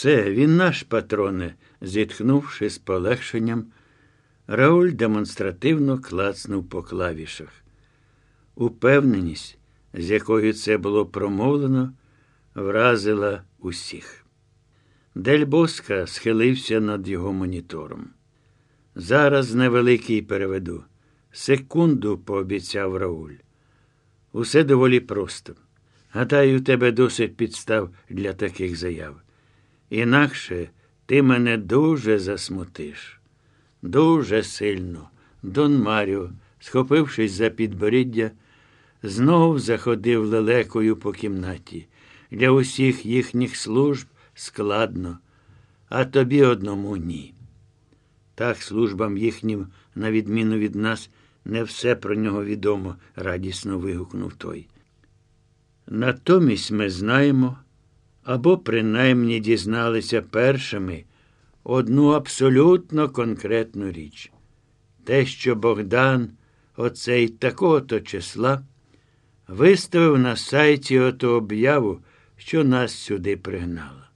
Все, він наш патроне, зітхнувши з полегшенням, Рауль демонстративно клацнув по клавішах. Упевненість, з якою це було промовлено, вразила усіх. Дель Боска схилився над його монітором. Зараз невеликий переведу. Секунду, пообіцяв Рауль. Усе доволі просто. Гадаю, у тебе досить підстав для таких заяв. Інакше ти мене дуже засмутиш. Дуже сильно. Дон Маріо, схопившись за підборіддя, знов заходив лелекою по кімнаті. Для усіх їхніх служб складно, а тобі одному ні. Так службам їхнім, на відміну від нас, не все про нього відомо, радісно вигукнув той. Натомість ми знаємо, або принаймні дізналися першими одну абсолютно конкретну річ. Те, що Богдан, оцей такого-то числа, виставив на сайті ото об'яву, що нас сюди пригнала.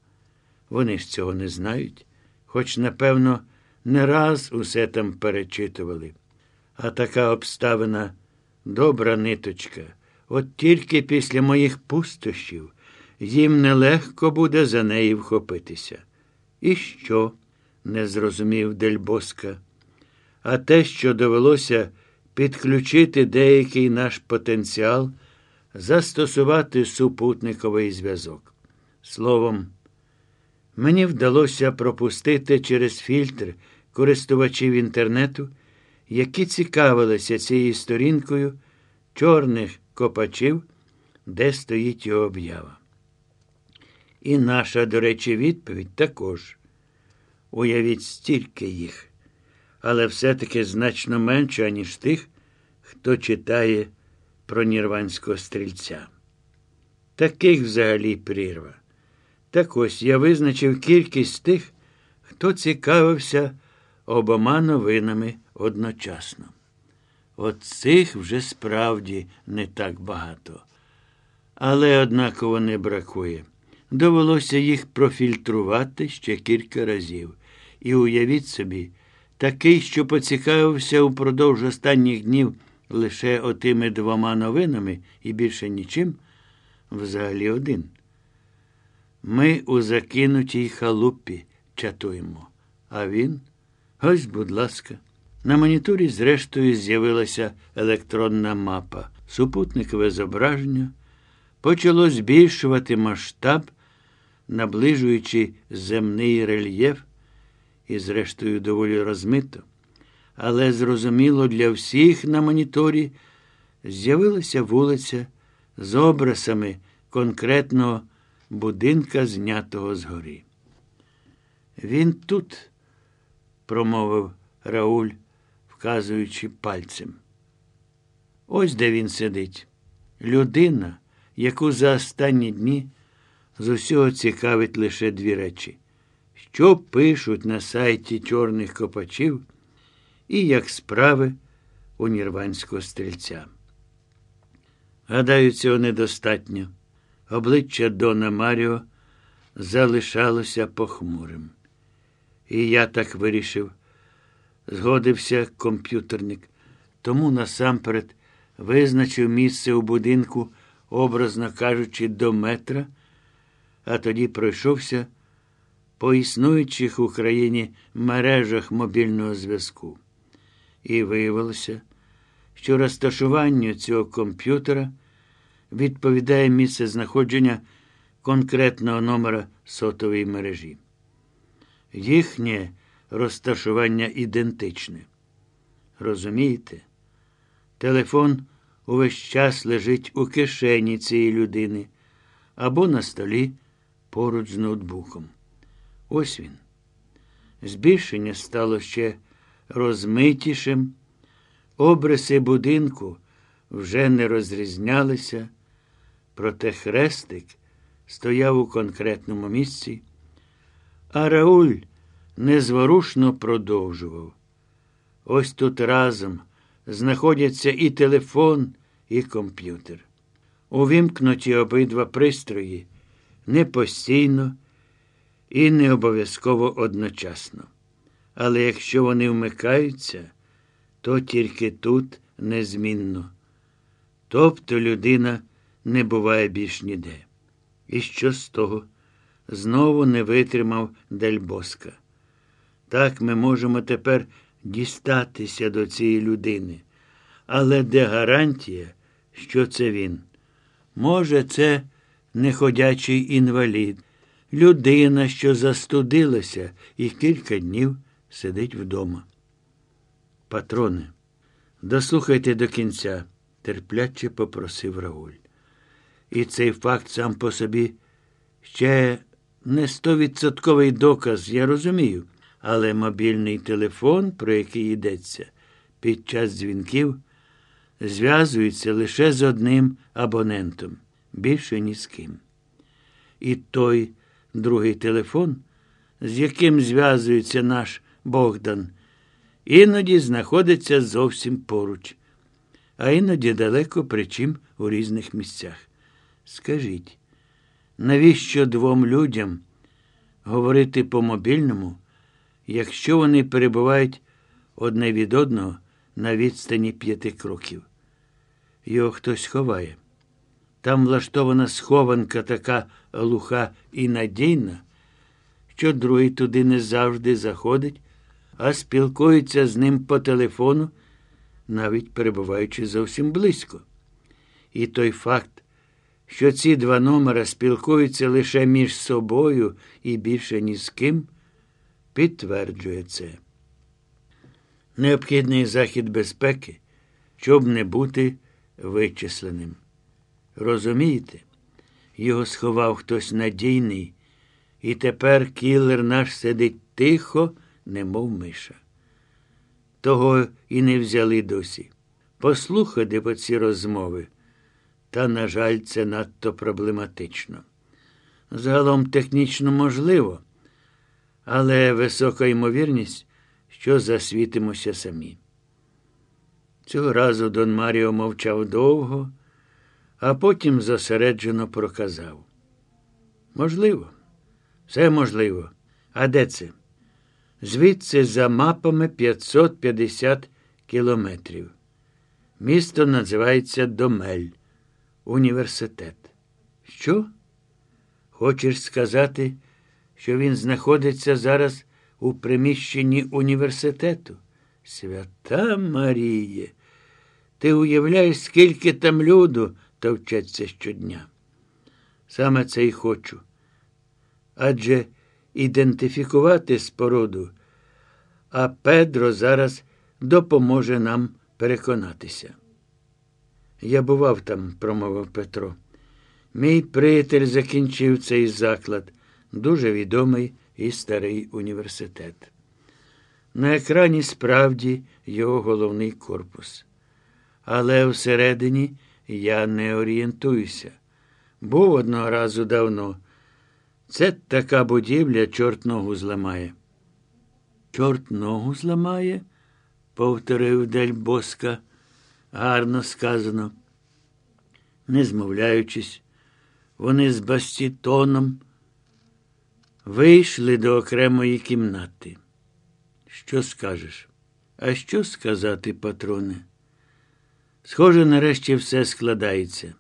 Вони ж цього не знають, хоч, напевно, не раз усе там перечитували. А така обставина добра ниточка. От тільки після моїх пустощів їм нелегко буде за неї вхопитися. І що? не зрозумів Дельбоска. А те, що довелося підключити деякий наш потенціал, застосувати супутниковий зв'язок. Словом, мені вдалося пропустити через фільтр користувачів інтернету, які цікавилися цією сторінкою чорних копачів, де стоїть його об'ява. І наша, до речі, відповідь також. Уявіть стільки їх, але все-таки значно менше, аніж тих, хто читає про нірванського стрільця. Таких взагалі прірва. Так ось я визначив кількість тих, хто цікавився обома новинами одночасно. От цих вже справді не так багато. Але однаково не бракує. Довелося їх профільтрувати ще кілька разів. І уявіть собі, такий, що поцікавився упродовж останніх днів лише отими двома новинами і більше нічим, взагалі один. Ми у закинутій халупі чатуємо. А він, ось, будь ласка, на моніторі, зрештою, з'явилася електронна мапа, супутникове зображення, почало збільшувати масштаб, наближуючи земний рельєф, і, зрештою, доволі розмито. Але зрозуміло, для всіх на моніторі з'явилася вулиця з образами конкретного будинка, знятого згори. Він тут, промовив Рауль, вказуючи пальцем. Ось де він сидить. Людина, яку за останні дні з усього цікавить лише дві речі, що пишуть на сайті чорних копачів і як справи у нірванського стрільця. Гадаю, цього недостатньо. Обличчя Дона Маріо залишалося похмурим. І я так вирішив, згодився комп'ютерник, тому насамперед визначив місце у будинку, образно кажучи, до метра, а тоді пройшовся по існуючих в Україні мережах мобільного зв'язку. І виявилося, що розташуванню цього комп'ютера відповідає місце знаходження конкретного номера сотової мережі. Їхнє розташування ідентичне. Розумієте? Телефон увесь час лежить у кишені цієї людини або на столі поруч з ноутбуком. Ось він. Збільшення стало ще розмитішим, обриси будинку вже не розрізнялися, проте хрестик стояв у конкретному місці, а Рауль незворушно продовжував. Ось тут разом знаходяться і телефон, і комп'ютер. Увімкнуті обидва пристрої не постійно і не обов'язково одночасно. Але якщо вони вмикаються, то тільки тут незмінно. Тобто людина не буває більш ніде. І що з того? Знову не витримав Дельбоска. Так ми можемо тепер дістатися до цієї людини. Але де гарантія, що це він? Може, це неходячий інвалід, людина, що застудилася і кілька днів сидить вдома. Патроне, дослухайте до кінця, терпляче попросив Рауль. І цей факт сам по собі ще не стовідсотковий доказ, я розумію, але мобільний телефон, про який йдеться, під час дзвінків зв'язується лише з одним абонентом, більше ні з ким. І той другий телефон, з яким зв'язується наш Богдан, іноді знаходиться зовсім поруч, а іноді далеко, причим у різних місцях. Скажіть, навіщо двом людям говорити по мобільному, якщо вони перебувають одне від одного на відстані п'яти кроків? Його хтось ховає. Там влаштована схованка така глуха і надійна, що другий туди не завжди заходить, а спілкується з ним по телефону, навіть перебуваючи зовсім близько. І той факт, що ці два номера спілкуються лише між собою і більше ні з ким, підтверджує це. Необхідний захід безпеки, щоб не бути вичисленим. Розумієте? Його сховав хтось надійний, і тепер кілер наш сидить тихо, немов миша. Того і не взяли досі. Послухати по ці розмови. Та, на жаль, це надто проблематично. Загалом технічно можливо, але висока ймовірність, що засвітимося самі. Цього разу Дон Маріо мовчав довго, а потім зосереджено проказав. Можливо, все можливо. А де це? Звідси за мапами 550 кілометрів. Місто називається Домель, університет. Що? Хочеш сказати, що він знаходиться зараз у приміщенні університету? Свята Маріє, ти уявляєш, скільки там люду товчеться щодня. Саме це й хочу. Адже ідентифікувати споруду, а Педро зараз допоможе нам переконатися. Я бував там, промовив Петро. Мій приятель закінчив цей заклад, дуже відомий і старий університет. На екрані справді його головний корпус. Але всередині я не орієнтуюся. Був одного разу давно. Це така будівля, чорт ногу зламає. Чорт ногу зламає? повторив Дель Боска. Гарно сказано. Не змовляючись, вони з бастітоном вийшли до окремої кімнати. Що скажеш? А що сказати, патроне? Схоже, нарешті все складається.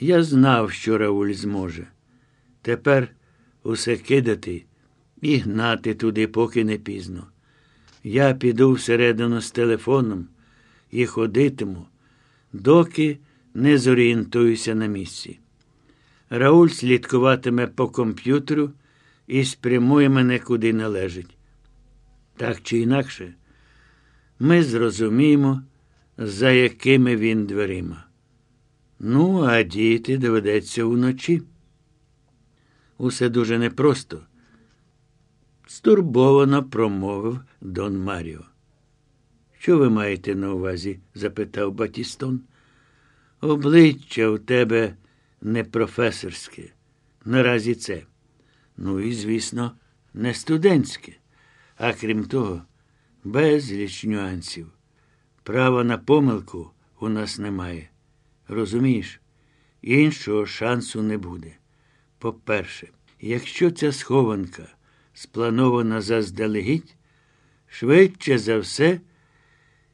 Я знав, що Рауль зможе. Тепер усе кидати і гнати туди, поки не пізно. Я піду всередину з телефоном і ходитиму, доки не зорієнтуюся на місці. Рауль слідкуватиме по комп'ютеру і спрямує мене куди належить. Так чи інакше, ми зрозуміємо, за якими він дверима. Ну, а діяти доведеться вночі. Усе дуже непросто. Стурбовано промовив Дон Маріо. Що ви маєте на увазі? запитав Батістон. Обличчя у тебе не професорське. Наразі це. Ну і, звісно, не студентське. А крім того, безліч нюансів. Права на помилку у нас немає. Розумієш, іншого шансу не буде. По-перше, якщо ця схованка спланована заздалегідь, швидше за все,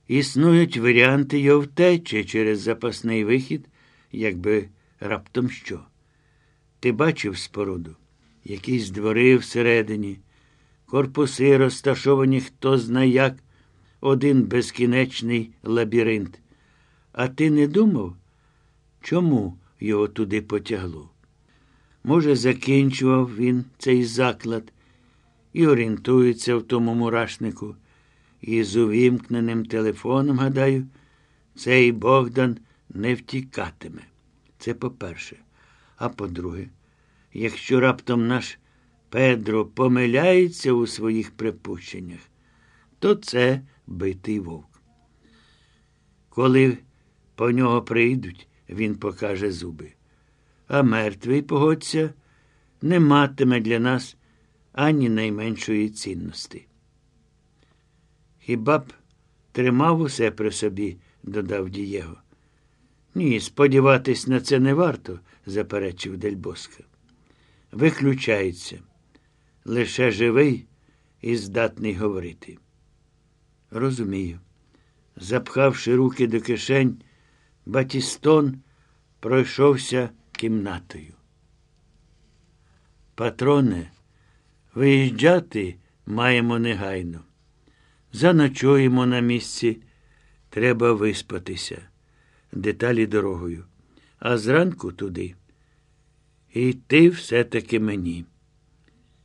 існують варіанти його втечі через запасний вихід, якби раптом що. Ти бачив споруду? Якісь двори всередині, корпуси розташовані хто зна як, один безкінечний лабіринт. А ти не думав, чому його туди потягло? Може, закінчував він цей заклад і орієнтується в тому мурашнику. І з увімкненим телефоном, гадаю, цей Богдан не втікатиме. Це по-перше. А по-друге, якщо раптом наш Педро помиляється у своїх припущеннях, то це битий вовк. Коли по нього прийдуть, він покаже зуби. А мертвий, погодься, не матиме для нас ані найменшої цінності. Хіба б тримав усе при собі, додав Дієго. Ні, сподіватись на це не варто, заперечив Дельбоска. Виключається. Лише живий і здатний говорити. Розумію. Запхавши руки до кишень, Батістон пройшовся кімнатою. Патроне, виїжджати маємо негайно. Заночуємо на місці, треба виспатися. Деталі дорогою. А зранку туди. І ти все-таки мені.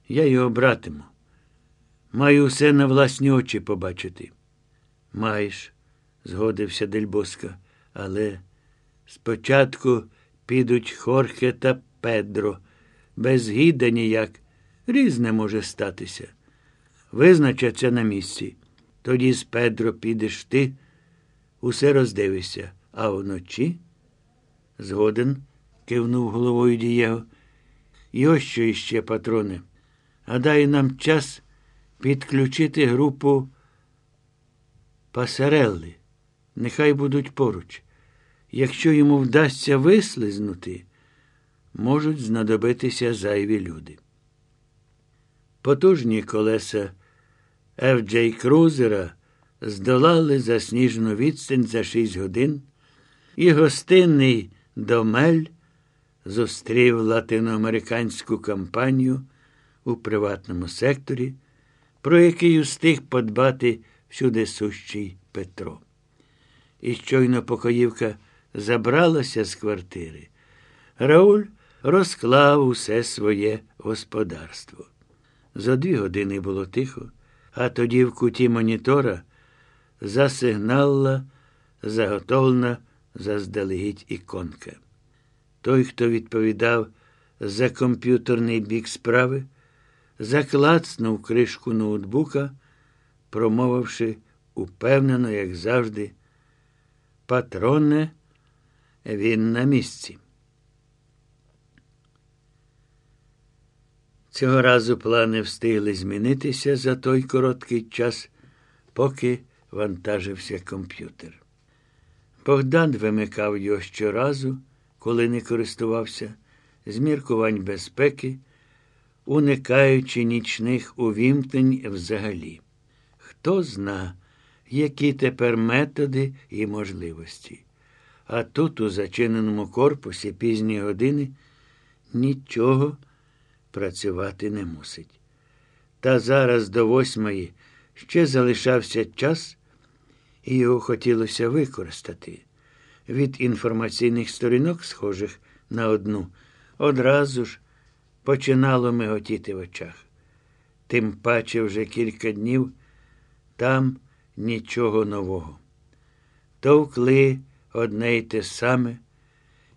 Я його братиму. Маю все на власні очі побачити. Маєш, згодився Дельбоска, але спочатку підуть Хорхе та Педро. Без гіда ніяк. Різне може статися. Визначаться на місці. Тоді з Педро підеш ти, усе роздивишся, а вночі. Згоден, кивнув головою Дієго. І ось що іще, патроне. А дай нам час підключити групу пасарелли. Нехай будуть поруч. Якщо йому вдасться вислизнути, можуть знадобитися зайві люди. Потужні колеса FJ Крузера здолали засніжену відстань за шість годин, і гостинний домель зустрів латиноамериканську кампанію у приватному секторі, про який устиг подбати всюди сущий Петро. І щойно покоївка забралася з квартири. Рауль розклав усе своє господарство. За дві години було тихо, а тоді в куті монітора засигналила заготовлена заздалегідь іконка. Той, хто відповідав за комп'ютерний бік справи, заклацнув кришку ноутбука, промовивши упевнено, як завжди, патроне, він на місці. Цього разу плани встигли змінитися за той короткий час, поки вантажився комп'ютер. Богдан вимикав його щоразу, коли не користувався, з міркувань безпеки, уникаючи нічних увімкнень взагалі. Хто зна, які тепер методи і можливості. А тут, у зачиненому корпусі пізні години, нічого працювати не мусить. Та зараз до восьмої ще залишався час, і його хотілося використати. Від інформаційних сторінок, схожих на одну, одразу ж починало миготіти в очах. Тим паче вже кілька днів там нічого нового. Товкли одне й те саме,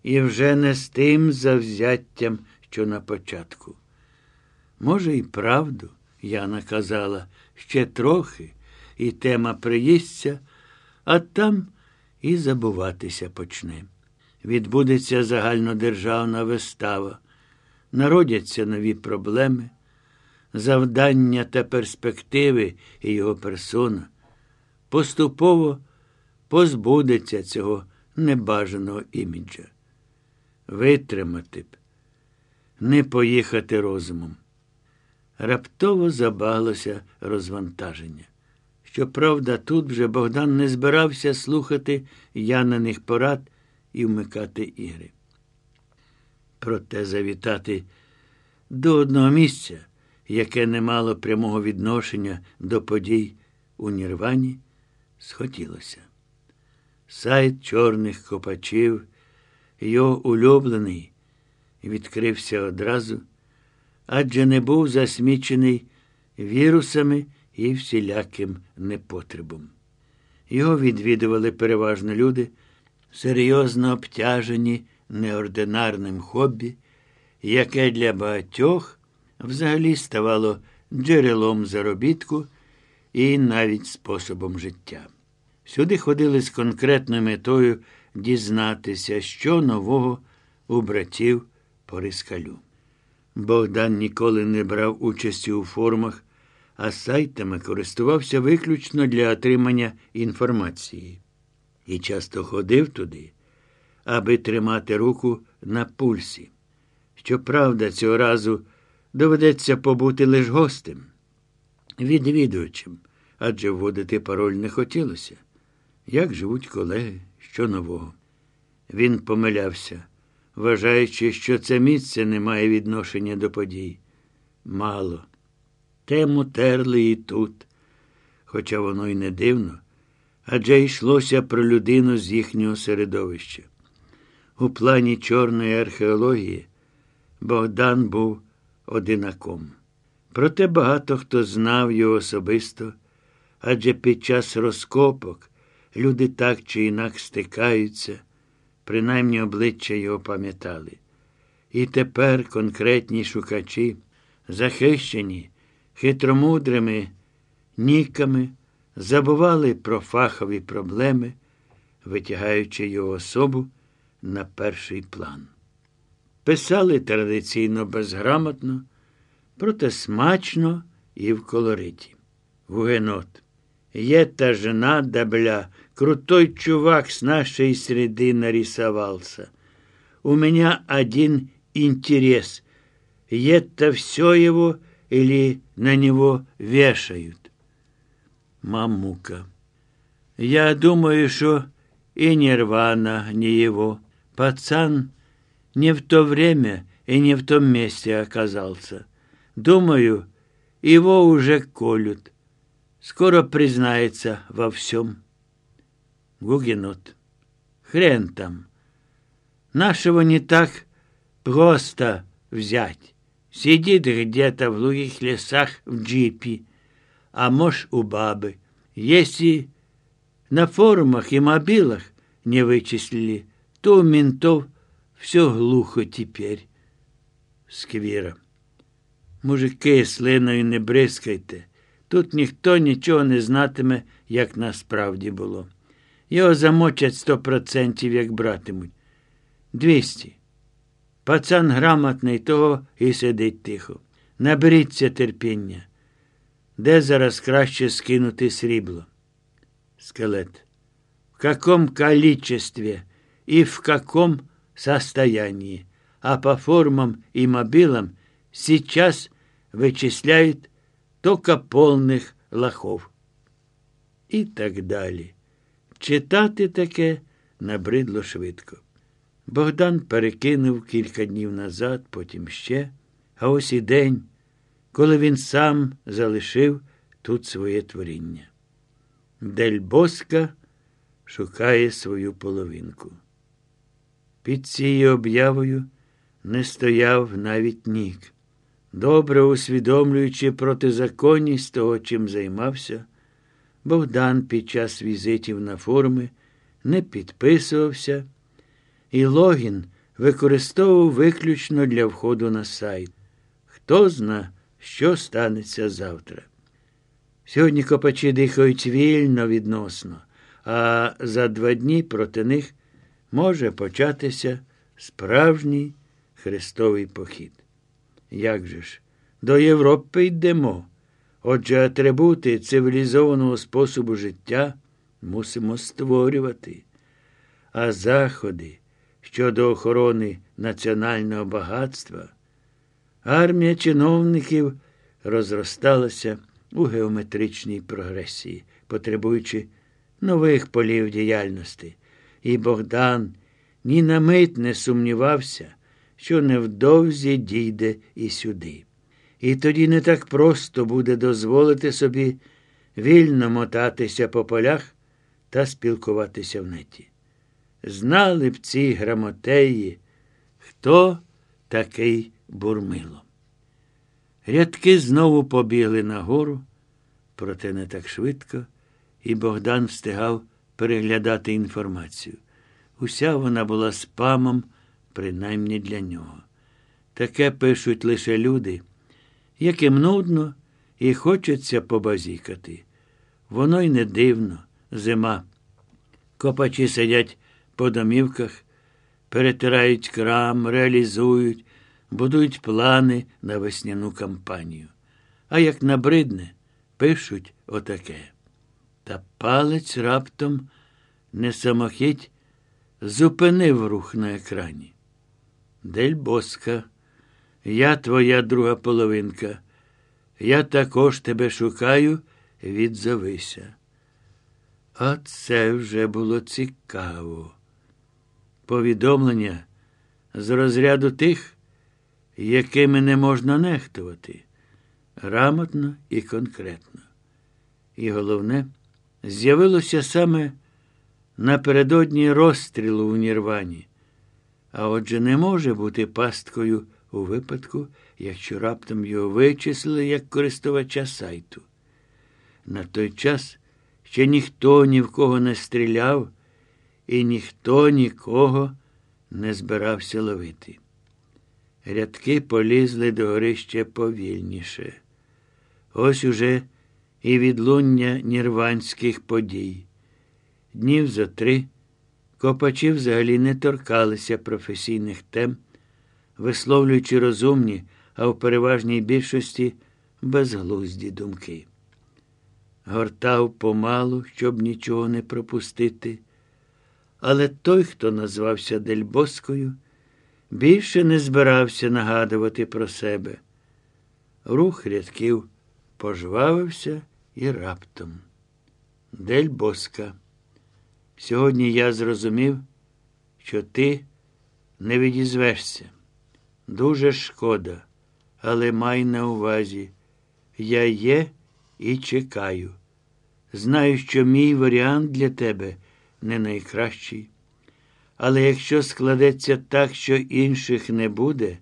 і вже не з тим завзяттям, що на початку. Може, і правду, Яна казала, ще трохи, і тема приїсться, а там і забуватися почне. Відбудеться загальнодержавна вистава, народяться нові проблеми, завдання та перспективи і його персона. Поступово позбудеться цього небажаного іміджа. Витримати б, не поїхати розумом. Раптово забаглося розвантаження. Щоправда, тут вже Богдан не збирався слухати Яниних порад і вмикати ігри. Проте завітати до одного місця, яке не мало прямого відношення до подій у Нірвані, схотілося. Сайт чорних копачів, його улюблений, відкрився одразу, адже не був засмічений вірусами і всіляким непотребом. Його відвідували переважно люди, серйозно обтяжені неординарним хобі, яке для багатьох взагалі ставало джерелом заробітку і навіть способом життя. Сюди ходили з конкретною метою дізнатися, що нового у братів по рискалю. Богдан ніколи не брав участі у форумах, а сайтами користувався виключно для отримання інформації і часто ходив туди, аби тримати руку на пульсі. Щоправда, цього разу доведеться побути лише гостем, відвідувачем, адже вводити пароль не хотілося. Як живуть колеги, що нового? Він помилявся, вважаючи, що це місце не має відношення до подій. Мало. Тему терли і тут, хоча воно й не дивно, адже йшлося про людину з їхнього середовища. У плані чорної археології Богдан був одинаком. Проте багато хто знав його особисто, адже під час розкопок люди так чи інак стикаються, принаймні обличчя його пам'ятали. І тепер конкретні шукачі, захищені хитромудрими ніками, забували про фахові проблеми, витягаючи його особу на перший план. Писали традиційно безграмотно, проте смачно і в колориті. Гугенот. Є та жена, дабля, крутой чувак с нашей среды нарисовался. У меня один интерес. Это все его или на него вешают? Мамука. Я думаю, что и Нирвана не его. Пацан не в то время и не в том месте оказался. Думаю, его уже колют. Скоро признается во всем. Гугенот. Хрен там. Нашего не так просто взять. Сидит где-то в лугих лесах в джипе, а мож у бабы. Если на форумах и мобилах не вычислили, то у ментов все глухо теперь. Сквіра. Мужики, слиною не бризкайте. Тут ніхто нічого не знатиме, як насправді було. Його замочать сто процентів, як братимуть. Двісті. Пацан грамотний, того і сидить тихо. Наберіться терпіння. Де зараз краще скинути срібло? Скелет. В каком количестве и в каком состоянии, а по формам и мобилам сейчас вычисляют только полных лохов. І так далі. Читати таке набридло швидко. Богдан перекинув кілька днів назад, потім ще, а ось і день, коли він сам залишив тут своє творіння. Дель Боска шукає свою половинку. Під цією об'явою не стояв навіть нік. Добре усвідомлюючи протизаконність того, чим займався, Богдан під час візитів на форуми не підписувався, і логін використовував виключно для входу на сайт. Хто зна, що станеться завтра. Сьогодні копачі дихають вільно відносно, а за два дні проти них може початися справжній хрестовий похід. Як же ж, до Європи йдемо. Отже, атрибути цивілізованого способу життя мусимо створювати, а заходи щодо охорони національного багатства, армія чиновників розросталася у геометричній прогресії, потребуючи нових полів діяльності. І Богдан ні на мить не сумнівався, що невдовзі дійде і сюди. І тоді не так просто буде дозволити собі вільно мотатися по полях та спілкуватися в неті. Знали б ці грамотеї, хто такий бурмило. Рядки знову побігли нагору, проте не так швидко, і Богдан встигав переглядати інформацію. Уся вона була спамом, принаймні для нього. Таке пишуть лише люди, яким нудно і хочеться побазікати. Воно й не дивно, зима. Копачі сидять по домівках, перетирають крам, реалізують, будують плани на весняну кампанію. А як набридне, пишуть отаке. Та палець раптом не самохідь зупинив рух на екрані. Дель боска, я твоя друга половинка. Я також тебе шукаю, відзовися. А це вже було цікаво. Повідомлення з розряду тих, якими не можна нехтувати, грамотно і конкретно. І головне, з'явилося саме напередодні розстрілу в Нірвані, а отже не може бути пасткою у випадку, якщо раптом його вичислили як користувача сайту. На той час ще ніхто ні в кого не стріляв, і ніхто нікого не збирався ловити. Рядки полізли до гори ще повільніше. Ось уже і відлуння нірванських подій. Днів за три копачі взагалі не торкалися професійних тем, висловлюючи розумні, а в переважній більшості безглузді думки. Гортав помалу, щоб нічого не пропустити. Але той, хто назвався Дельбоскою, більше не збирався нагадувати про себе. Рух рядків пожвавився і раптом. Дельбоска. Сьогодні я зрозумів, що ти не відізвешся. Дуже шкода, але май на увазі. Я є і чекаю. Знаю, що мій варіант для тебе не найкращий. Але якщо складеться так, що інших не буде,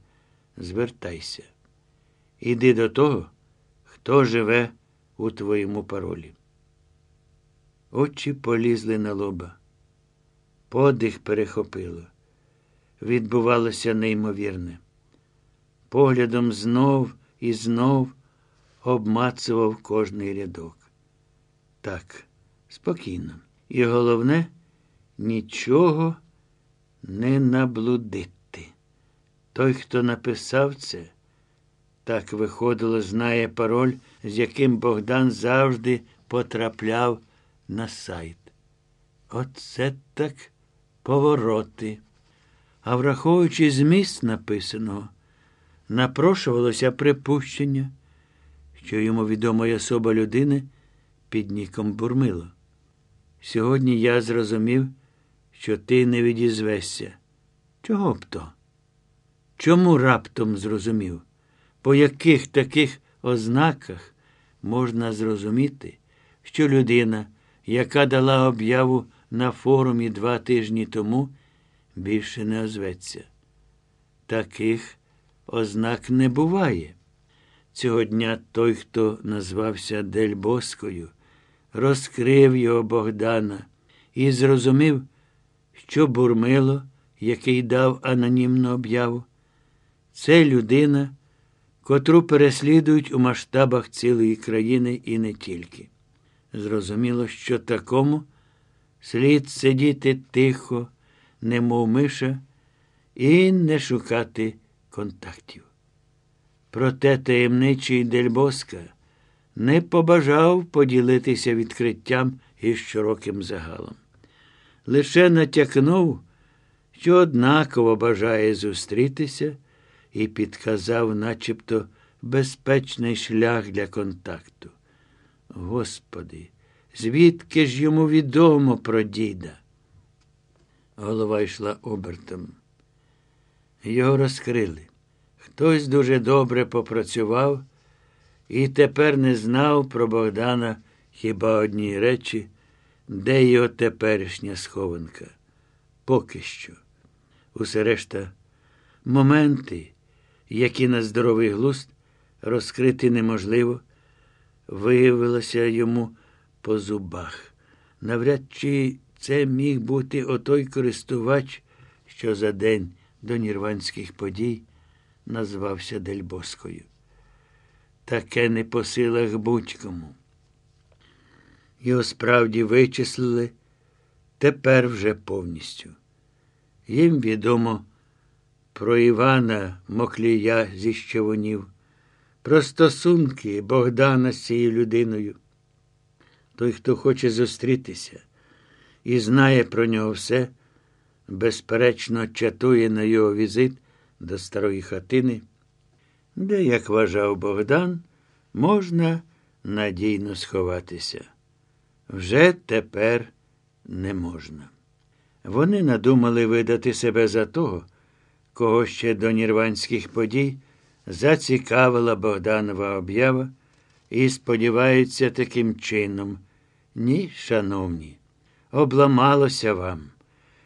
звертайся. Іди до того, хто живе у твоєму паролі. Очі полізли на лоба. Подих перехопило. Відбувалося неймовірне. Поглядом знов і знов обмацував кожний рядок. Так, спокійно. І головне, нічого не наблудити. Той, хто написав це, так виходило, знає пароль, з яким Богдан завжди потрапляв на сайт. Оце так повороти. А враховуючи зміст написаного, напрошувалося припущення, що йому відома особа людини під ніком Бурмило. Сьогодні я зрозумів, що ти не відізвешся. Чого б то? Чому раптом зрозумів? По яких таких ознаках можна зрозуміти, що людина, яка дала об'яву на форумі два тижні тому, більше не озветься? Таких ознак не буває. Цього дня той, хто назвався Дельбоскою, розкрив його Богдана і зрозумів, що бурмило, який дав анонімну об'яву, це людина, котру переслідують у масштабах цілої країни і не тільки. Зрозуміло, що такому слід сидіти тихо, немов миша, і не шукати контактів. Проте таємничий Дельбоска не побажав поділитися відкриттям із широким загалом. Лише натякнув, що однаково бажає зустрітися, і підказав, начебто безпечний шлях для контакту. Господи, звідки ж йому відомо про діда? Голова йшла обертом. Його розкрили. Хтось дуже добре попрацював і тепер не знав про Богдана хіба одній речі, де його теперішня схованка. Поки що. Усе решта моменти, які на здоровий глузд розкрити неможливо, виявилося йому по зубах. Навряд чи це міг бути отой користувач, що за день до нірванських подій назвався Дельбоскою. Таке не по силах будь-кому. Його справді вичислили тепер вже повністю. Їм відомо про Івана Моклія зі щавунів, про стосунки Богдана з цією людиною. Той, хто хоче зустрітися і знає про нього все, безперечно, чатує на його візит до старої хатини, де, як вважав Богдан, можна надійно сховатися. Вже тепер не можна. Вони надумали видати себе за того, кого ще до нірванських подій зацікавила Богданова об'ява, і сподіваються таким чином. Ні, шановні, обламалося вам.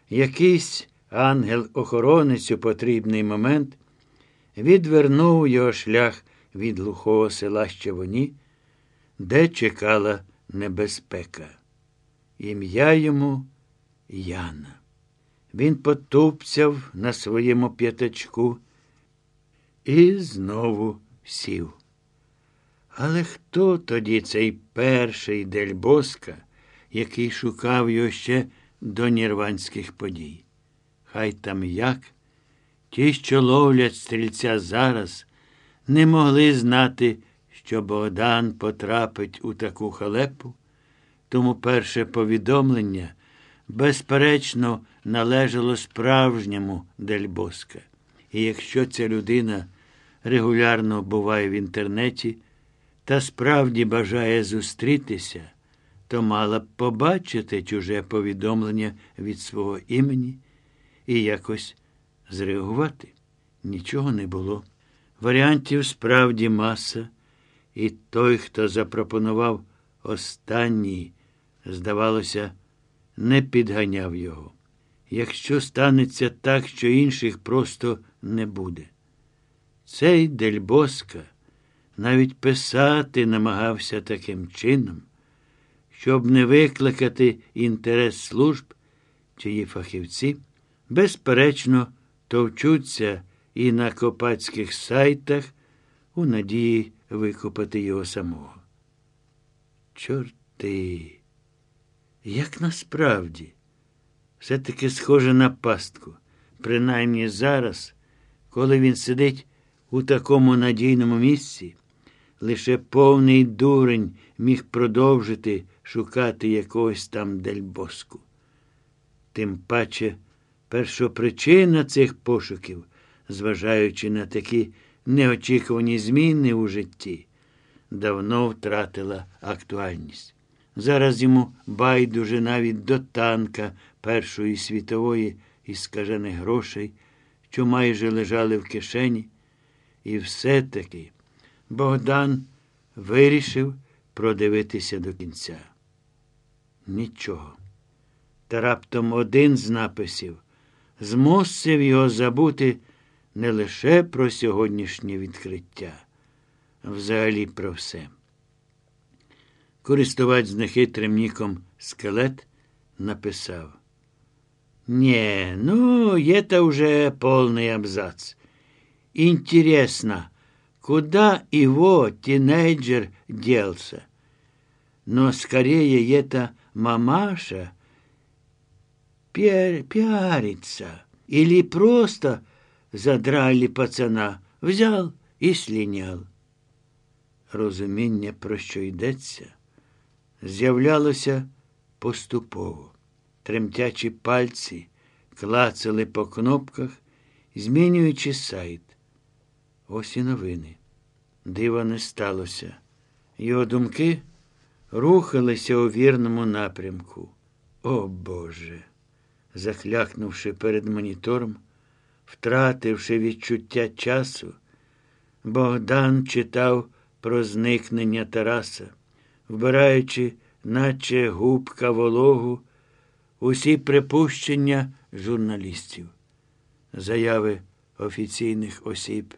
Якийсь ангел-охоронець у потрібний момент відвернув його шлях від глухого села Щавоні, де чекала небезпека. Ім'я йому Яна. Він потупцяв на своєму п'ятачку і знову сів. Але хто тоді цей перший дельбоска, який шукав його ще до нірванських подій? Хай там як, ті, що ловлять стрільця зараз, не могли знати, що Богдан потрапить у таку халепу, тому перше повідомлення, безперечно, належало справжньому Дельбоска. І якщо ця людина регулярно буває в інтернеті та справді бажає зустрітися, то мала б побачити чуже повідомлення від свого імені і якось зреагувати. Нічого не було. Варіантів справді маса, і той, хто запропонував останній, здавалося, не підганяв його. Якщо станеться так, що інших просто не буде. Цей Дельбоска навіть писати намагався таким чином, щоб не викликати інтерес служб, чиї фахівці, безперечно, товчуться і на копацьких сайтах у надії викопати його самого. Чорти, як насправді, все-таки схоже на пастку, принаймні зараз, коли він сидить у такому надійному місці, лише повний дурень міг продовжити шукати якогось там дельбоску. Тим паче, першопричина цих пошуків, зважаючи на такі неочікувані зміни у житті, давно втратила актуальність. Зараз йому байдуже навіть до танка Першої світової із скажених грошей, що майже лежали в кишені. І все-таки Богдан вирішив продивитися до кінця. Нічого. Та раптом один з написів змусив його забути не лише про сьогоднішнє відкриття, а взагалі про все. Користувач з нехитрим ніком скелет написав. «Не, ну, это уже полный абзац. Интересно, куда его тинейджер делся? Но скорее это мамаша пиар пиарится или просто задрали пацана, взяв і сліняв. Розуміння, про що йдеться, з'являлося поступово. Тремтячі пальці клацали по кнопках, змінюючи сайт. Ось і новини. Дива не сталося. Його думки рухалися у вірному напрямку. О Боже! Захлякнувши перед монітором, втративши відчуття часу, Богдан читав про зникнення Тараса, вбираючи, наче губка вологу, усі припущення журналістів, заяви офіційних осіб.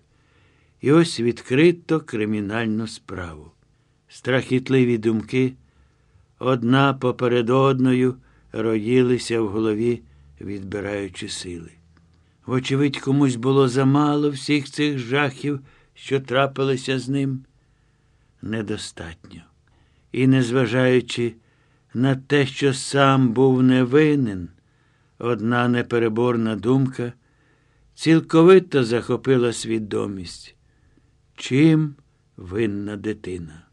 І ось відкрито кримінальну справу. Страхітливі думки одна поперед одною роїлися в голові, відбираючи сили. Вочевидь, комусь було замало всіх цих жахів, що трапилися з ним. Недостатньо. І, незважаючи на те, що сам був невинен, одна непереборна думка цілковито захопила свідомість. Чим винна дитина?